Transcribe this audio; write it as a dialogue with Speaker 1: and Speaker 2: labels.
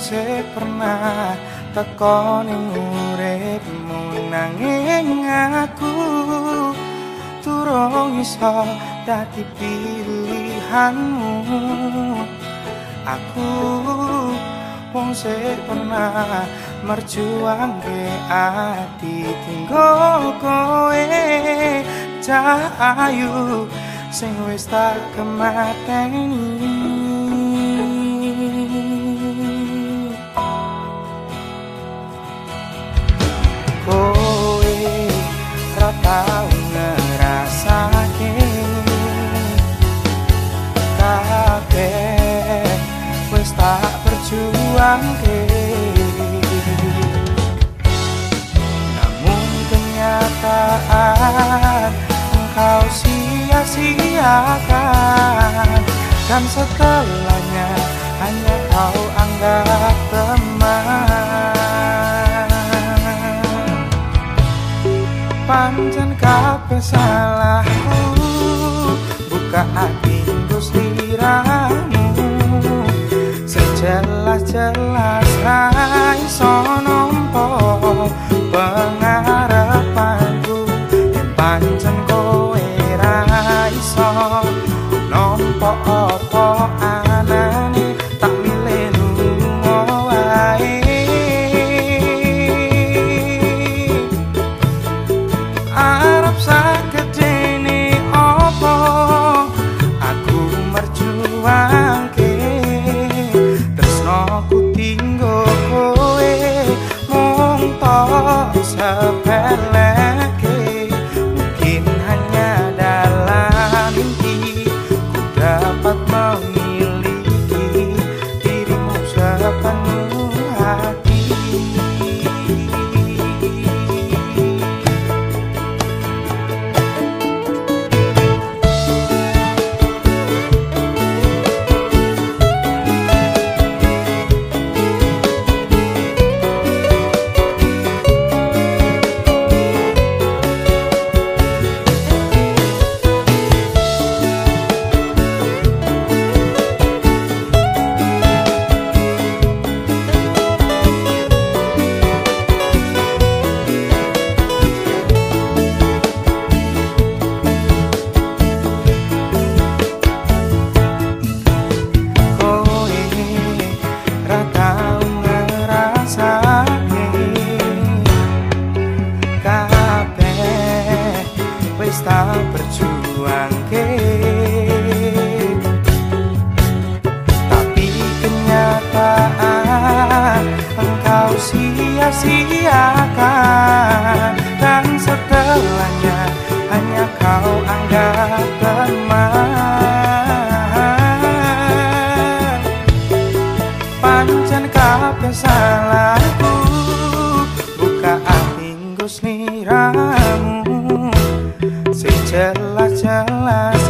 Speaker 1: sing pernah teko ning uripmu nanging aku turung iso dadi pilihanmu. Aku wong sing pernah merjuang ke ati tinggo kowe cahayu sing wis tak kemateni Namun kenyataan engkau sia-siakan Dan setelahnya hanya kau anggap teman. Panjang kabeh salahku Buka hati apa-apa anane tak milih lunga wae. Arep sakedene apa aku merjuangke. Tresnoku tinggo kowe mung tak sepele merjuang berjuang ke Tapi kenyataan engkau sia-siakan Dan setelahnya hanya kau anggap teman Pancen kabeh salahku Buka hati niramu jelas-jelas